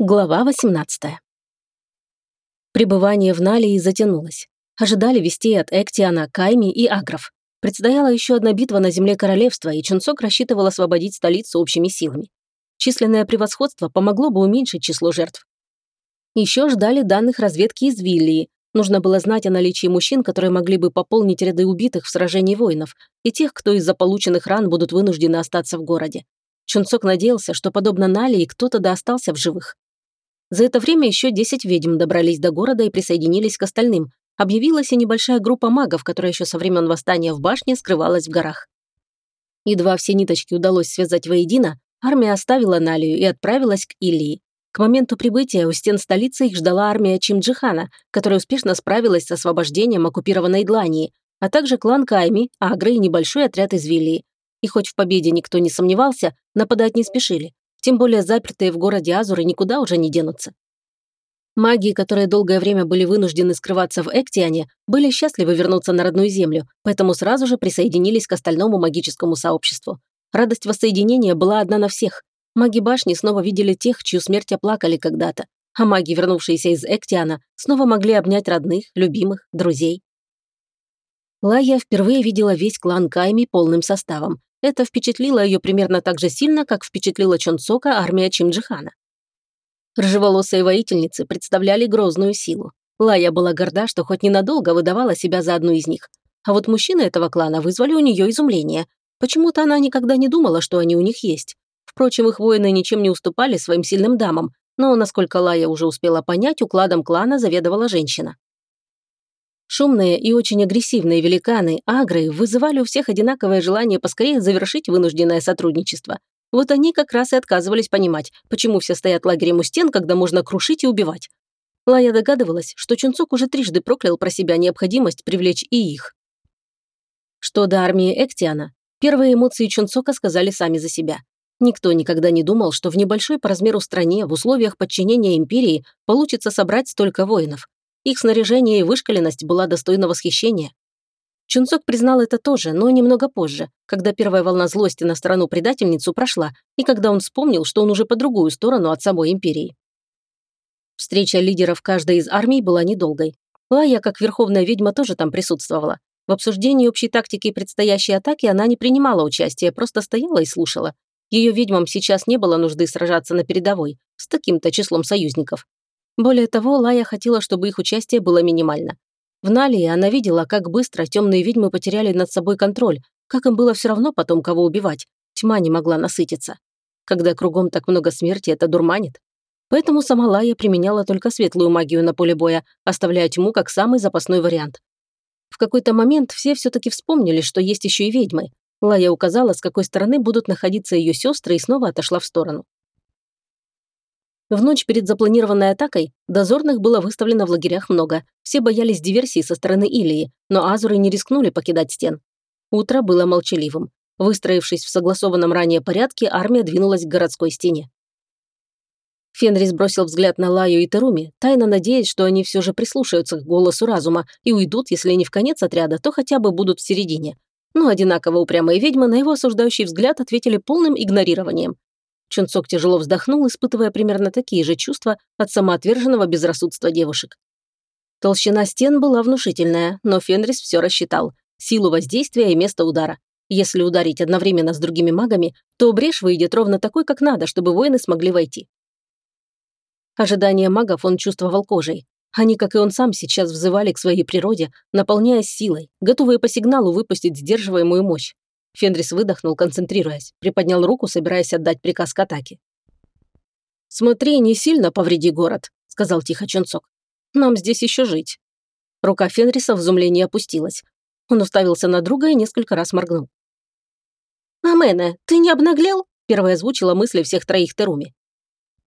Глава 18. Пребывание в Налии затянулось. Ожидали вестей от Эктиана, Кайми и Агров. Предстояла еще одна битва на земле королевства, и Чунцок рассчитывал освободить столицу общими силами. Численное превосходство помогло бы уменьшить число жертв. Еще ждали данных разведки из Виллии. Нужно было знать о наличии мужчин, которые могли бы пополнить ряды убитых в сражении воинов, и тех, кто из-за полученных ран будут вынуждены остаться в городе. Чунцок надеялся, что, подобно Налии, кто-то да остался в живых. За это время еще 10 ведьм добрались до города и присоединились к остальным. Объявилась и небольшая группа магов, которая еще со времен восстания в башне скрывалась в горах. Едва все ниточки удалось связать воедино, армия оставила Налию и отправилась к Илии. К моменту прибытия у стен столицы их ждала армия Чимджихана, которая успешно справилась с освобождением оккупированной Длании, а также клан Кайми, Агры и небольшой отряд из Виллии. И хоть в победе никто не сомневался, нападать не спешили. Тем более запертые в городе Азуры никуда уже не денутся. Маги, которые долгое время были вынуждены скрываться в Эктиане, были счастливы вернуться на родную землю, поэтому сразу же присоединились к остальному магическому сообществу. Радость воссоединения была одна на всех. Маги башни снова видели тех, чью смерть оплакали когда-то, а маги, вернувшиеся из Эктиана, снова могли обнять родных, любимых, друзей. Лая впервые видела весь клан Кайми полным составом, это впечатлило ее примерно так же сильно, как впечатлила Чонсока армия Чимджихана. Рыжеволосые воительницы представляли грозную силу. Лая была горда, что хоть ненадолго выдавала себя за одну из них. А вот мужчины этого клана вызвали у нее изумление. Почему-то она никогда не думала, что они у них есть. Впрочем, их воины ничем не уступали своим сильным дамам, но, насколько Лая уже успела понять, укладом клана заведовала женщина. Шумные и очень агрессивные великаны, агры, вызывали у всех одинаковое желание поскорее завершить вынужденное сотрудничество. Вот они как раз и отказывались понимать, почему все стоят лагерем у стен, когда можно крушить и убивать. Лая догадывалась, что Чунцок уже трижды проклял про себя необходимость привлечь и их. Что до армии Эктиана, первые эмоции Чунцока сказали сами за себя. Никто никогда не думал, что в небольшой по размеру стране в условиях подчинения империи получится собрать столько воинов. Их снаряжение и вышкаленность была достойна восхищения. Чунцок признал это тоже, но немного позже, когда первая волна злости на страну-предательницу прошла, и когда он вспомнил, что он уже по другую сторону от самой империи. Встреча лидеров каждой из армий была недолгой. Лая, как верховная ведьма, тоже там присутствовала. В обсуждении общей тактики предстоящей атаки она не принимала участия, просто стояла и слушала. Ее ведьмам сейчас не было нужды сражаться на передовой, с таким-то числом союзников. Более того, Лая хотела, чтобы их участие было минимально. В Налии она видела, как быстро темные ведьмы потеряли над собой контроль, как им было все равно потом кого убивать. Тьма не могла насытиться. Когда кругом так много смерти, это дурманит. Поэтому сама Лая применяла только светлую магию на поле боя, оставляя тьму как самый запасной вариант. В какой-то момент все все-таки вспомнили, что есть еще и ведьмы. Лая указала, с какой стороны будут находиться ее сестры, и снова отошла в сторону. В ночь перед запланированной атакой дозорных было выставлено в лагерях много. Все боялись диверсии со стороны Илии, но азуры не рискнули покидать стен. Утро было молчаливым. Выстроившись в согласованном ранее порядке, армия двинулась к городской стене. Фенрис бросил взгляд на Лаю и Теруми, тайно надеясь, что они все же прислушаются к голосу разума и уйдут, если не в конец отряда, то хотя бы будут в середине. Но одинаково упрямые ведьмы на его осуждающий взгляд ответили полным игнорированием. Чунцок тяжело вздохнул, испытывая примерно такие же чувства от самоотверженного безрассудства девушек. Толщина стен была внушительная, но Фенрис все рассчитал. Силу воздействия и место удара. Если ударить одновременно с другими магами, то брешь выйдет ровно такой, как надо, чтобы воины смогли войти. Ожидание магов он чувствовал кожей. Они, как и он сам, сейчас взывали к своей природе, наполняясь силой, готовые по сигналу выпустить сдерживаемую мощь. Фенрис выдохнул, концентрируясь, приподнял руку, собираясь отдать приказ к атаке. «Смотри, не сильно повреди город», — сказал тихо Чунцок. «Нам здесь еще жить». Рука Фенриса в изумлении опустилась. Он уставился на друга и несколько раз моргнул. «Амене, ты не обнаглел?» – первая озвучила мысли всех троих Теруми.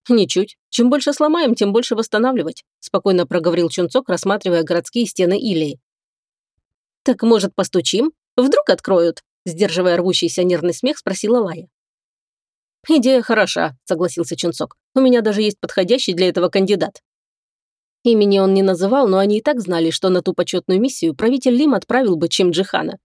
«Ничуть. Чем больше сломаем, тем больше восстанавливать», – спокойно проговорил Чунцок, рассматривая городские стены Илии. «Так, может, постучим? Вдруг откроют?» Сдерживая рвущийся нервный смех, спросила Лая. «Идея хороша», — согласился Чунцок. «У меня даже есть подходящий для этого кандидат». Имени он не называл, но они и так знали, что на ту почетную миссию правитель Лим отправил бы Чем Джихана.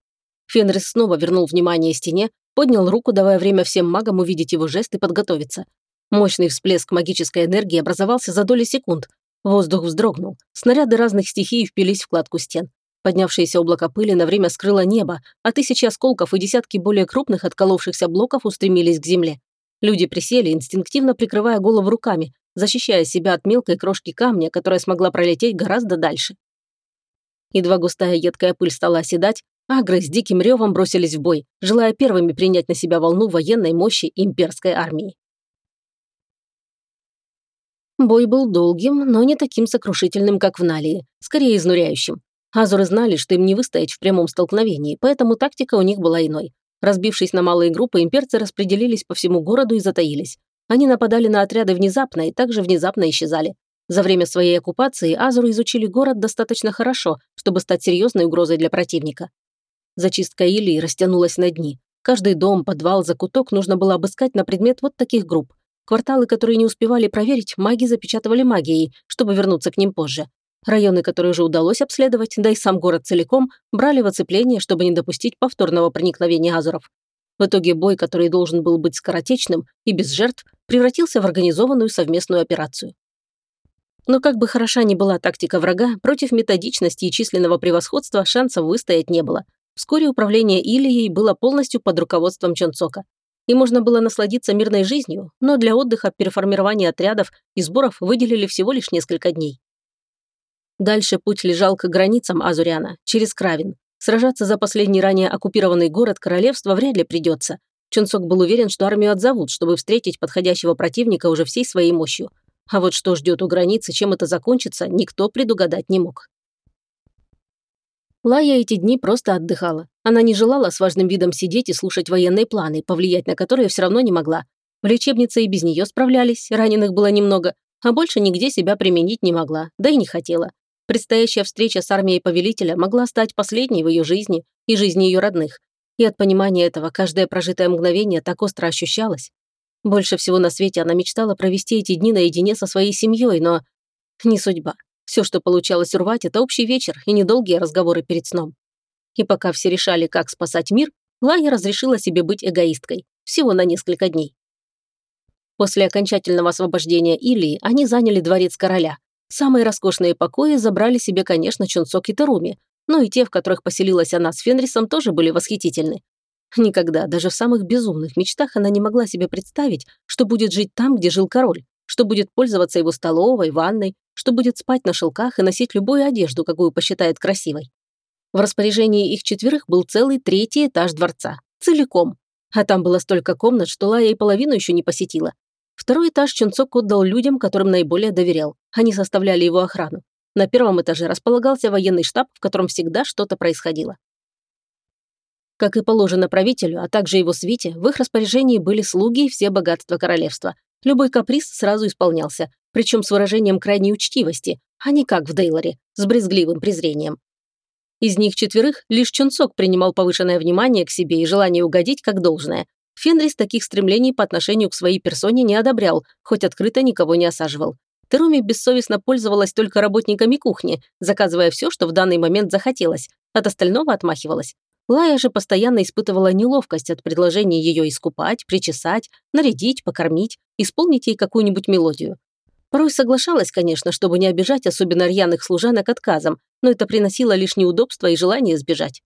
Фенрис снова вернул внимание стене, поднял руку, давая время всем магам увидеть его жест и подготовиться. Мощный всплеск магической энергии образовался за доли секунд. Воздух вздрогнул. Снаряды разных стихий впились в кладку стен. Поднявшееся облако пыли на время скрыло небо, а тысячи осколков и десятки более крупных отколовшихся блоков устремились к земле. Люди присели, инстинктивно прикрывая голову руками, защищая себя от мелкой крошки камня, которая смогла пролететь гораздо дальше. Едва густая едкая пыль стала оседать, агры с диким ревом бросились в бой, желая первыми принять на себя волну военной мощи имперской армии. Бой был долгим, но не таким сокрушительным, как в Налии, скорее изнуряющим. Азуры знали, что им не выстоять в прямом столкновении, поэтому тактика у них была иной. Разбившись на малые группы, имперцы распределились по всему городу и затаились. Они нападали на отряды внезапно и также внезапно исчезали. За время своей оккупации Азуры изучили город достаточно хорошо, чтобы стать серьезной угрозой для противника. Зачистка Илии растянулась на дни. Каждый дом, подвал, закуток нужно было обыскать на предмет вот таких групп. Кварталы, которые не успевали проверить, маги запечатывали магией, чтобы вернуться к ним позже. Районы, которые уже удалось обследовать, да и сам город целиком, брали в оцепление, чтобы не допустить повторного проникновения азуров. В итоге бой, который должен был быть скоротечным и без жертв, превратился в организованную совместную операцию. Но как бы хороша ни была тактика врага, против методичности и численного превосходства шансов выстоять не было. Вскоре управление Ильей было полностью под руководством Чонцока. И можно было насладиться мирной жизнью, но для отдыха, переформирования отрядов и сборов выделили всего лишь несколько дней. Дальше путь лежал к границам Азуриана, через Кравин. Сражаться за последний ранее оккупированный город королевства вряд ли придется. Чунсок был уверен, что армию отзовут, чтобы встретить подходящего противника уже всей своей мощью. А вот что ждет у границы, чем это закончится, никто предугадать не мог. Лая эти дни просто отдыхала. Она не желала с важным видом сидеть и слушать военные планы, повлиять на которые все равно не могла. В лечебнице и без нее справлялись, раненых было немного, а больше нигде себя применить не могла, да и не хотела. Предстоящая встреча с армией повелителя могла стать последней в ее жизни и жизни ее родных. И от понимания этого каждое прожитое мгновение так остро ощущалось. Больше всего на свете она мечтала провести эти дни наедине со своей семьей, но не судьба. Все, что получалось урвать, это общий вечер и недолгие разговоры перед сном. И пока все решали, как спасать мир, Лая разрешила себе быть эгоисткой. Всего на несколько дней. После окончательного освобождения Илии они заняли дворец короля. Самые роскошные покои забрали себе, конечно, Чунцок и Теруми, но и те, в которых поселилась она с Фенрисом, тоже были восхитительны. Никогда, даже в самых безумных мечтах она не могла себе представить, что будет жить там, где жил король, что будет пользоваться его столовой, ванной, что будет спать на шелках и носить любую одежду, какую посчитает красивой. В распоряжении их четверых был целый третий этаж дворца. Целиком. А там было столько комнат, что Лая и половину еще не посетила. Второй этаж Чунцок отдал людям, которым наиболее доверял. Они составляли его охрану. На первом этаже располагался военный штаб, в котором всегда что-то происходило. Как и положено правителю, а также его свите, в их распоряжении были слуги и все богатства королевства. Любой каприз сразу исполнялся, причем с выражением крайней учтивости, а не как в Дейлоре, с брезгливым презрением. Из них четверых лишь Чунцок принимал повышенное внимание к себе и желание угодить как должное. Фенрис таких стремлений по отношению к своей персоне не одобрял, хоть открыто никого не осаживал. Теруми бессовестно пользовалась только работниками кухни, заказывая все, что в данный момент захотелось, от остального отмахивалась. Лая же постоянно испытывала неловкость от предложения ее искупать, причесать, нарядить, покормить, исполнить ей какую-нибудь мелодию. Порой соглашалась, конечно, чтобы не обижать особенно рьяных служанок отказом, но это приносило лишь неудобства и желание сбежать.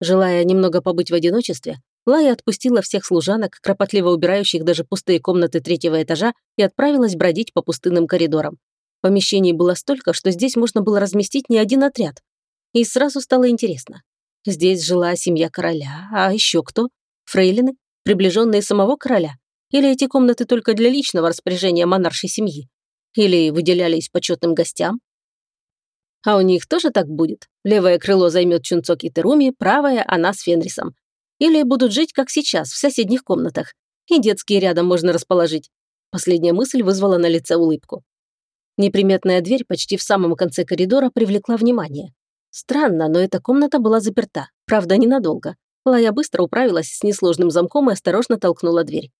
Желая немного побыть в одиночестве, Лая отпустила всех служанок, кропотливо убирающих даже пустые комнаты третьего этажа, и отправилась бродить по пустынным коридорам. Помещений было столько, что здесь можно было разместить не один отряд. И сразу стало интересно, Здесь жила семья короля, а еще кто? Фрейлины? Приближенные самого короля? Или эти комнаты только для личного распоряжения монаршей семьи? Или выделялись почетным гостям? А у них тоже так будет? Левое крыло займет Чунцок и Теруми, правое – она с Фенрисом. Или будут жить, как сейчас, в соседних комнатах. И детские рядом можно расположить. Последняя мысль вызвала на лице улыбку. Неприметная дверь почти в самом конце коридора привлекла внимание. Странно, но эта комната была заперта. Правда, ненадолго. Лая быстро управилась с несложным замком и осторожно толкнула дверь.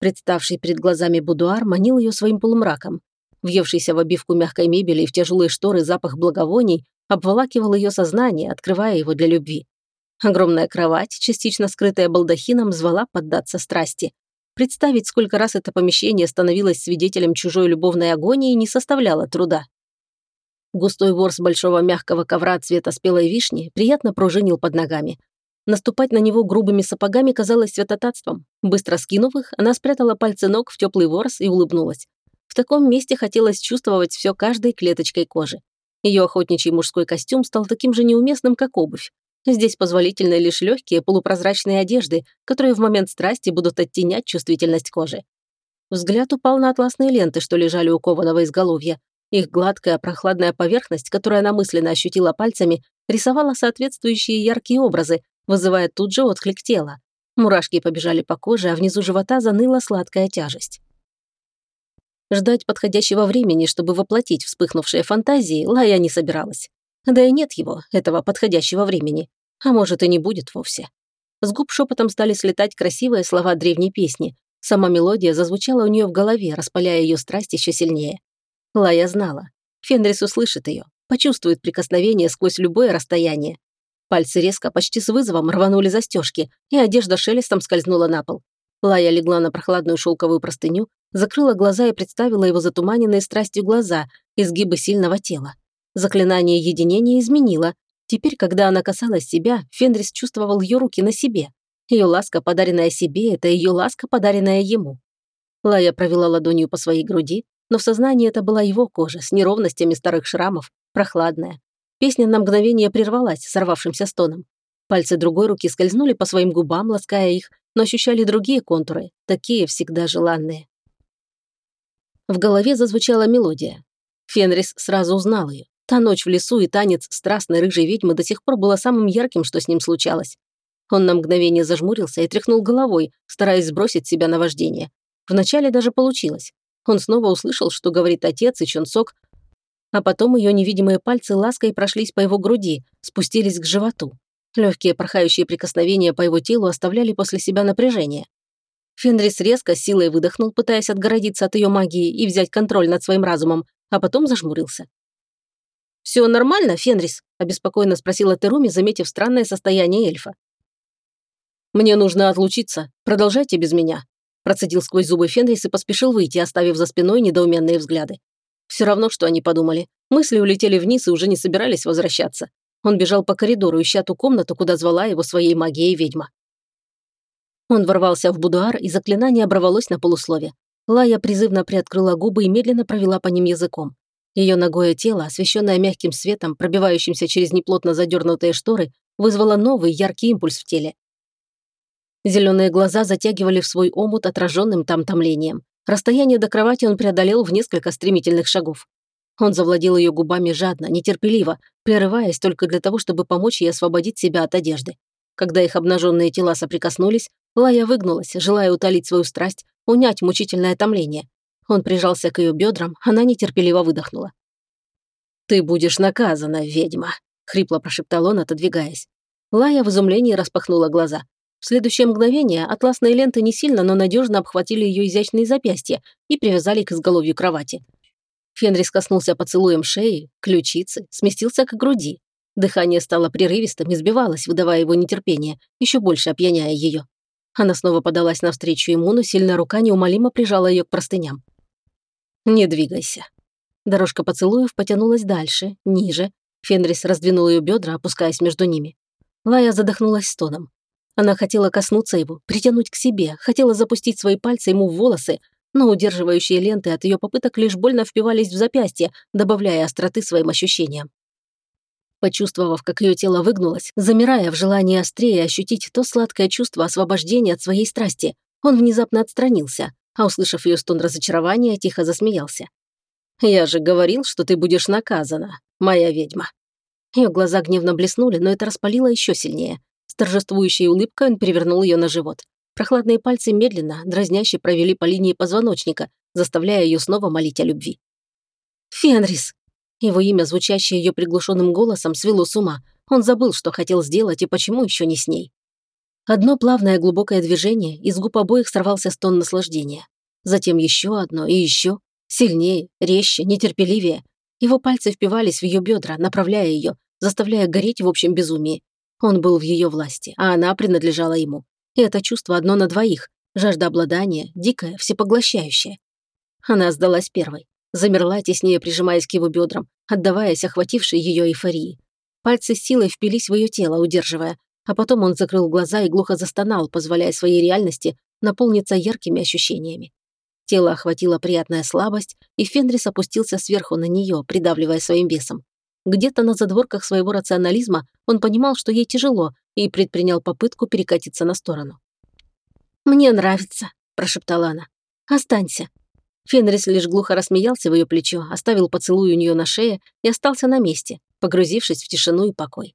Представший перед глазами будуар манил ее своим полумраком. Въевшийся в обивку мягкой мебели и в тяжелые шторы запах благовоний обволакивал ее сознание, открывая его для любви. Огромная кровать, частично скрытая балдахином, звала поддаться страсти. Представить, сколько раз это помещение становилось свидетелем чужой любовной агонии, не составляло труда. Густой ворс большого мягкого ковра цвета спелой вишни приятно пружинил под ногами. Наступать на него грубыми сапогами казалось святотатством. Быстро скинув их, она спрятала пальцы ног в теплый ворс и улыбнулась. В таком месте хотелось чувствовать все каждой клеточкой кожи. Ее охотничий мужской костюм стал таким же неуместным, как обувь. Здесь позволительны лишь легкие полупрозрачные одежды, которые в момент страсти будут оттенять чувствительность кожи. Взгляд упал на атласные ленты, что лежали у кованого изголовья. Их гладкая прохладная поверхность, которую она мысленно ощутила пальцами, рисовала соответствующие яркие образы, вызывая тут же отклик тела. Мурашки побежали по коже, а внизу живота заныла сладкая тяжесть. Ждать подходящего времени, чтобы воплотить вспыхнувшие фантазии, Лая не собиралась. Да и нет его, этого подходящего времени. А может, и не будет вовсе. С губ шепотом стали слетать красивые слова древней песни. Сама мелодия зазвучала у нее в голове, распаляя ее страсть еще сильнее. Лая знала. Фенрис услышит ее, почувствует прикосновение сквозь любое расстояние. Пальцы резко, почти с вызовом, рванули застежки, и одежда шелестом скользнула на пол. Лая легла на прохладную шелковую простыню, закрыла глаза и представила его затуманенные страстью глаза, изгибы сильного тела. Заклинание единения изменило. Теперь, когда она касалась себя, Фенрис чувствовал ее руки на себе. Ее ласка, подаренная себе, это ее ласка, подаренная ему. Лая провела ладонью по своей груди, но в сознании это была его кожа с неровностями старых шрамов, прохладная. Песня на мгновение прервалась сорвавшимся стоном. Пальцы другой руки скользнули по своим губам, лаская их, но ощущали другие контуры, такие всегда желанные. В голове зазвучала мелодия. Фенрис сразу узнал ее. Та ночь в лесу и танец страстной рыжей ведьмы до сих пор было самым ярким, что с ним случалось. Он на мгновение зажмурился и тряхнул головой, стараясь сбросить себя на вождение. Вначале даже получилось. Он снова услышал, что говорит отец и Чунсок, а потом ее невидимые пальцы лаской прошлись по его груди, спустились к животу. Легкие порхающие прикосновения по его телу оставляли после себя напряжение. Фенрис резко силой выдохнул, пытаясь отгородиться от ее магии и взять контроль над своим разумом, а потом зажмурился. «Все нормально, Фенрис?» – обеспокоенно спросила Теруми, заметив странное состояние эльфа. «Мне нужно отлучиться. Продолжайте без меня», – процедил сквозь зубы Фенрис и поспешил выйти, оставив за спиной недоуменные взгляды. Все равно, что они подумали. Мысли улетели вниз и уже не собирались возвращаться. Он бежал по коридору, ища ту комнату, куда звала его своей магией ведьма. Он ворвался в будуар, и заклинание оборвалось на полуслове. Лая призывно приоткрыла губы и медленно провела по ним языком. Ее ногое тело, освещенное мягким светом, пробивающимся через неплотно задернутые шторы, вызвало новый яркий импульс в теле. Зеленые глаза затягивали в свой омут отраженным там томлением. Расстояние до кровати он преодолел в несколько стремительных шагов. Он завладел ее губами жадно, нетерпеливо, прерываясь только для того, чтобы помочь ей освободить себя от одежды. Когда их обнаженные тела соприкоснулись, Лая выгнулась, желая утолить свою страсть, унять мучительное томление. Он прижался к ее бедрам, она нетерпеливо выдохнула. «Ты будешь наказана, ведьма», — хрипло прошептал он, отодвигаясь. Лая в изумлении распахнула глаза. В следующее мгновение атласные ленты не сильно, но надежно обхватили ее изящные запястья и привязали к изголовью кровати. Фенрис коснулся поцелуем шеи, ключицы, сместился к груди. Дыхание стало прерывистым и сбивалось, выдавая его нетерпение, еще больше опьяняя ее. Она снова подалась навстречу ему, но сильная рука неумолимо прижала ее к простыням. «Не двигайся». Дорожка поцелуев потянулась дальше, ниже. Фенрис раздвинул ее бедра, опускаясь между ними. Лая задохнулась стоном. Она хотела коснуться его, притянуть к себе, хотела запустить свои пальцы ему в волосы, но удерживающие ленты от ее попыток лишь больно впивались в запястье, добавляя остроты своим ощущениям. Почувствовав, как ее тело выгнулось, замирая в желании острее ощутить то сладкое чувство освобождения от своей страсти, он внезапно отстранился, а, услышав ее стон разочарования, тихо засмеялся. «Я же говорил, что ты будешь наказана, моя ведьма». Ее глаза гневно блеснули, но это распалило еще сильнее. С торжествующей улыбкой он перевернул ее на живот. Прохладные пальцы медленно, дразняще провели по линии позвоночника, заставляя ее снова молить о любви. «Фенрис!» Его имя, звучащее ее приглушенным голосом, свело с ума. Он забыл, что хотел сделать и почему еще не с ней. Одно плавное глубокое движение, из губ обоих сорвался стон наслаждения. Затем еще одно и еще. Сильнее, резче, нетерпеливее. Его пальцы впивались в ее бедра, направляя ее, заставляя гореть в общем безумии. Он был в ее власти, а она принадлежала ему. И это чувство одно на двоих. Жажда обладания, дикая, всепоглощающая. Она сдалась первой. Замерла, теснее прижимаясь к его бедрам, отдаваясь охватившей ее эйфории. Пальцы силой впились в ее тело, удерживая, а потом он закрыл глаза и глухо застонал, позволяя своей реальности наполниться яркими ощущениями. Тело охватила приятная слабость, и Фенрис опустился сверху на нее, придавливая своим весом. Где-то на задворках своего рационализма он понимал, что ей тяжело, и предпринял попытку перекатиться на сторону. «Мне нравится», – прошептала она. «Останься». Фенрис лишь глухо рассмеялся в ее плечо, оставил поцелуй у нее на шее и остался на месте, погрузившись в тишину и покой.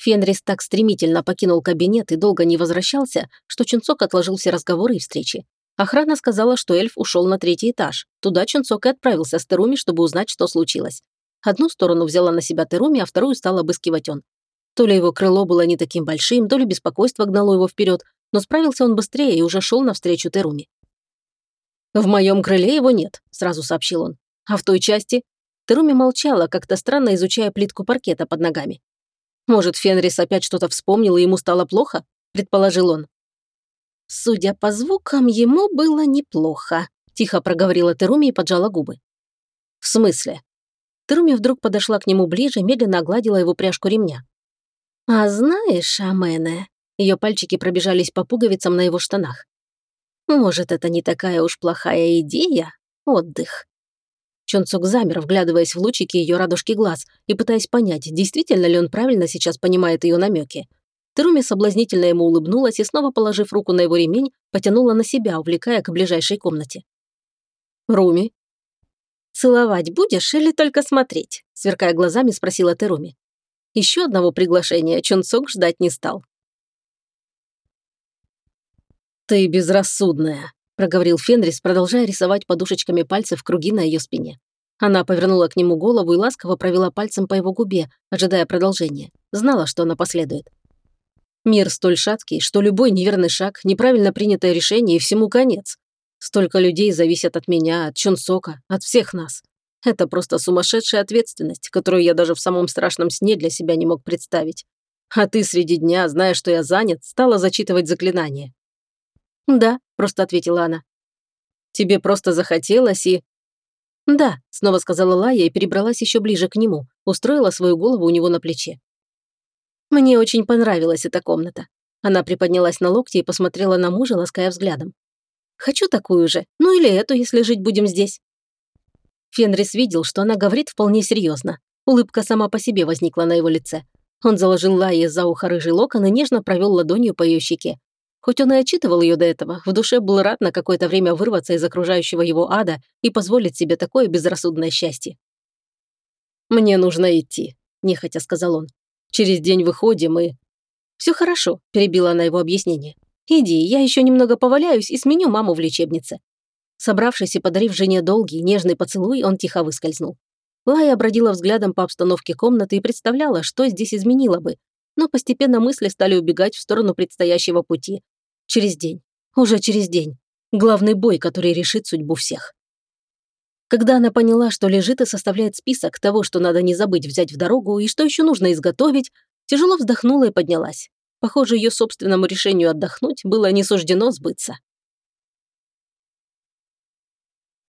Фенрис так стремительно покинул кабинет и долго не возвращался, что Чунцок отложил все разговоры и встречи. Охрана сказала, что эльф ушел на третий этаж. Туда Чунцок и отправился с Теруми, чтобы узнать, что случилось. Одну сторону взяла на себя Теруми, а вторую стал обыскивать он. То ли его крыло было не таким большим, то ли беспокойство гнало его вперед, но справился он быстрее и уже шел навстречу Теруми. «В моем крыле его нет», – сразу сообщил он. «А в той части?» Теруми молчала, как-то странно изучая плитку паркета под ногами. «Может, Фенрис опять что-то вспомнил, и ему стало плохо?» – предположил он. «Судя по звукам, ему было неплохо», – тихо проговорила Теруми и поджала губы. «В смысле?» Теруми вдруг подошла к нему ближе, медленно огладила его пряжку ремня. «А знаешь, Амене...» Ее пальчики пробежались по пуговицам на его штанах. «Может, это не такая уж плохая идея? Отдых». Чонцук замер, вглядываясь в лучики ее радужки глаз и пытаясь понять, действительно ли он правильно сейчас понимает ее намеки. Теруми соблазнительно ему улыбнулась и, снова положив руку на его ремень, потянула на себя, увлекая к ближайшей комнате. «Руми?» «Целовать будешь или только смотреть?» сверкая глазами, спросила Теруми. Еще одного приглашения Чунцок ждать не стал. «Ты безрассудная», – проговорил Фенрис, продолжая рисовать подушечками пальцев круги на ее спине. Она повернула к нему голову и ласково провела пальцем по его губе, ожидая продолжения. Знала, что она последует. Мир столь шаткий, что любой неверный шаг, неправильно принятое решение и всему конец. Столько людей зависят от меня, от Чунсока, от всех нас. Это просто сумасшедшая ответственность, которую я даже в самом страшном сне для себя не мог представить. А ты среди дня, зная, что я занят, стала зачитывать заклинание. «Да», — просто ответила она. «Тебе просто захотелось и...» «Да», — снова сказала Лая и перебралась еще ближе к нему, устроила свою голову у него на плече. «Мне очень понравилась эта комната». Она приподнялась на локти и посмотрела на мужа, лаская взглядом. «Хочу такую же, ну или эту, если жить будем здесь». Фенрис видел, что она говорит вполне серьезно. Улыбка сама по себе возникла на его лице. Он заложил Лае за ухо рыжий локон и нежно провел ладонью по ее щеке. Хоть он и отчитывал ее до этого, в душе был рад на какое-то время вырваться из окружающего его ада и позволить себе такое безрассудное счастье. «Мне нужно идти», – нехотя сказал он. «Через день выходим и...» «Все хорошо», – перебила она его объяснение. «Иди, я еще немного поваляюсь и сменю маму в лечебнице. Собравшись и подарив жене долгий, нежный поцелуй, он тихо выскользнул. Лая обродила взглядом по обстановке комнаты и представляла, что здесь изменило бы, но постепенно мысли стали убегать в сторону предстоящего пути. Через день. Уже через день. Главный бой, который решит судьбу всех. Когда она поняла, что лежит и составляет список того, что надо не забыть взять в дорогу и что еще нужно изготовить, тяжело вздохнула и поднялась. Похоже, ее собственному решению отдохнуть было не суждено сбыться.